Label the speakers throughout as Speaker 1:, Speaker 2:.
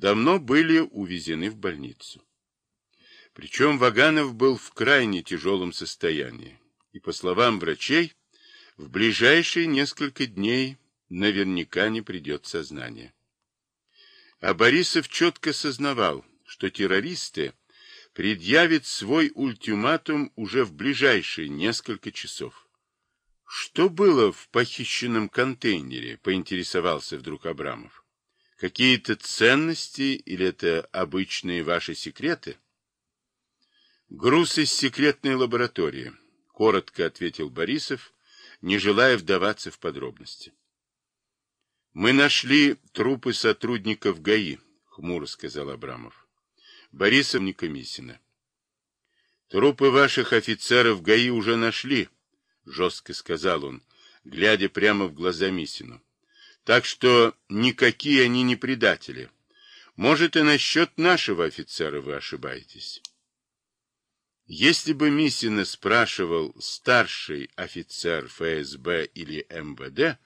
Speaker 1: давно были увезены в больницу. Причем Ваганов был в крайне тяжелом состоянии, и, по словам врачей, в ближайшие несколько дней наверняка не придет сознание. А Борисов четко сознавал, что террористы предъявят свой ультиматум уже в ближайшие несколько часов. Что было в похищенном контейнере, поинтересовался вдруг Абрамов. Какие-то ценности или это обычные ваши секреты? Груз из секретной лаборатории, коротко ответил Борисов, не желая вдаваться в подробности. Мы нашли трупы сотрудников ГАИ, хмуро сказал Абрамов. Борисов не Комиссина. Трупы ваших офицеров ГАИ уже нашли, жестко сказал он, глядя прямо в глаза Мисину. Так что никакие они не предатели. Может, и насчет нашего офицера вы ошибаетесь. Если бы Мисина спрашивал старший офицер ФСБ или МВД,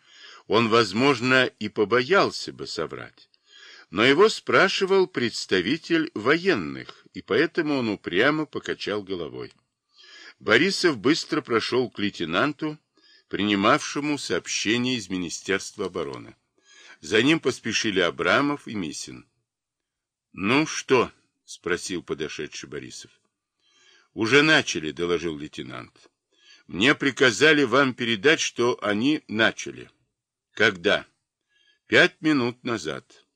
Speaker 1: он, возможно, и побоялся бы соврать. Но его спрашивал представитель военных, и поэтому он упрямо покачал головой. Борисов быстро прошел к лейтенанту, принимавшему сообщение из Министерства обороны. За ним поспешили Абрамов и Мисин. — Ну что? — спросил подошедший Борисов. — Уже начали, — доложил лейтенант. — Мне приказали вам передать, что они начали. Когда? Пять минут назад.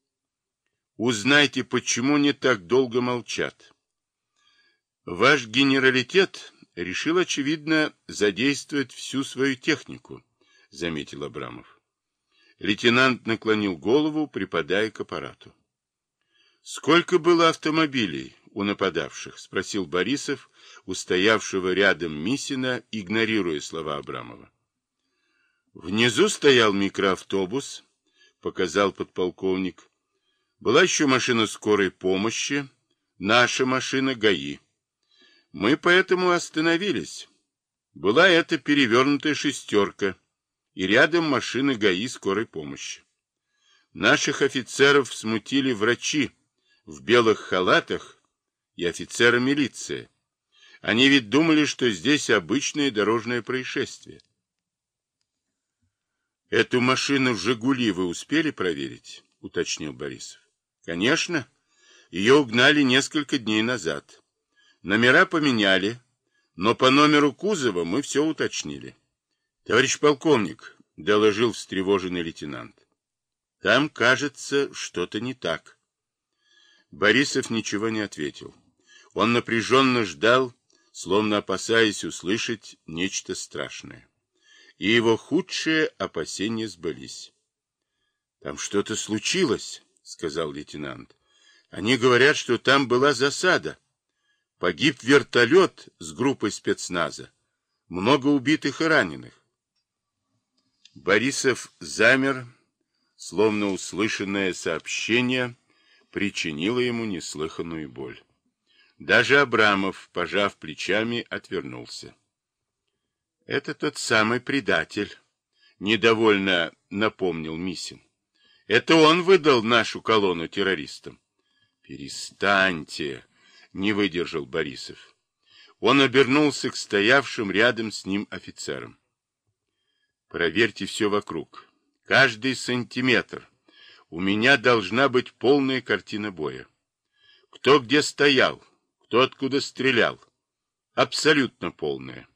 Speaker 1: Узнайте, почему не так долго молчат. Ваш генералитет решил, очевидно, задействовать всю свою технику, заметил Абрамов. Лейтенант наклонил голову, припадая к аппарату. Сколько было автомобилей у нападавших? спросил Борисов, устоявшего рядом Мисина, игнорируя слова Абрамова. Внизу стоял микроавтобус, показал подполковник. Была еще машина скорой помощи, наша машина ГАИ. Мы поэтому остановились. Была эта перевернутая шестерка и рядом машины ГАИ скорой помощи. Наших офицеров смутили врачи в белых халатах и офицеры милиции. Они ведь думали, что здесь обычное дорожное происшествие. Эту машину «Жигули» вы успели проверить? — уточнил Борисов. — Конечно. Ее угнали несколько дней назад. Номера поменяли, но по номеру кузова мы все уточнили. — Товарищ полковник, — доложил встревоженный лейтенант, — там, кажется, что-то не так. Борисов ничего не ответил. Он напряженно ждал, словно опасаясь услышать нечто страшное и его худшие опасения сбылись. — Там что-то случилось, — сказал лейтенант. — Они говорят, что там была засада. Погиб вертолет с группой спецназа. Много убитых и раненых. Борисов замер, словно услышанное сообщение причинило ему неслыханную боль. Даже Абрамов, пожав плечами, отвернулся. Это тот самый предатель, недовольно напомнил Мисин. Это он выдал нашу колонну террористам. Перестаньте, не выдержал Борисов. Он обернулся к стоявшим рядом с ним офицерам. Проверьте все вокруг. Каждый сантиметр. У меня должна быть полная картина боя. Кто где стоял, кто откуда стрелял. Абсолютно полная.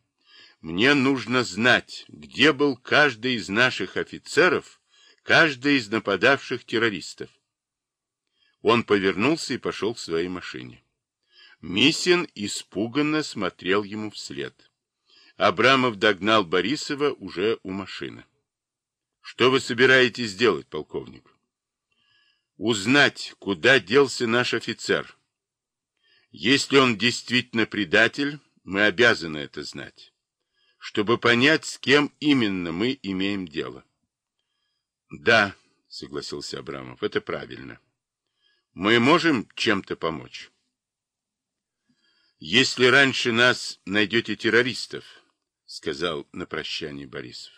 Speaker 1: Мне нужно знать, где был каждый из наших офицеров, каждый из нападавших террористов. Он повернулся и пошел к своей машине. Мисин испуганно смотрел ему вслед. Абрамов догнал Борисова уже у машины. — Что вы собираетесь делать, полковник? — Узнать, куда делся наш офицер. Если он действительно предатель, мы обязаны это знать чтобы понять, с кем именно мы имеем дело. Да, согласился Абрамов, это правильно. Мы можем чем-то помочь. Если раньше нас найдете террористов, сказал на прощание Борисов.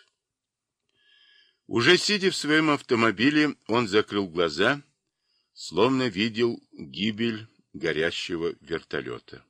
Speaker 1: Уже сидя в своем автомобиле, он закрыл глаза, словно видел гибель горящего вертолета.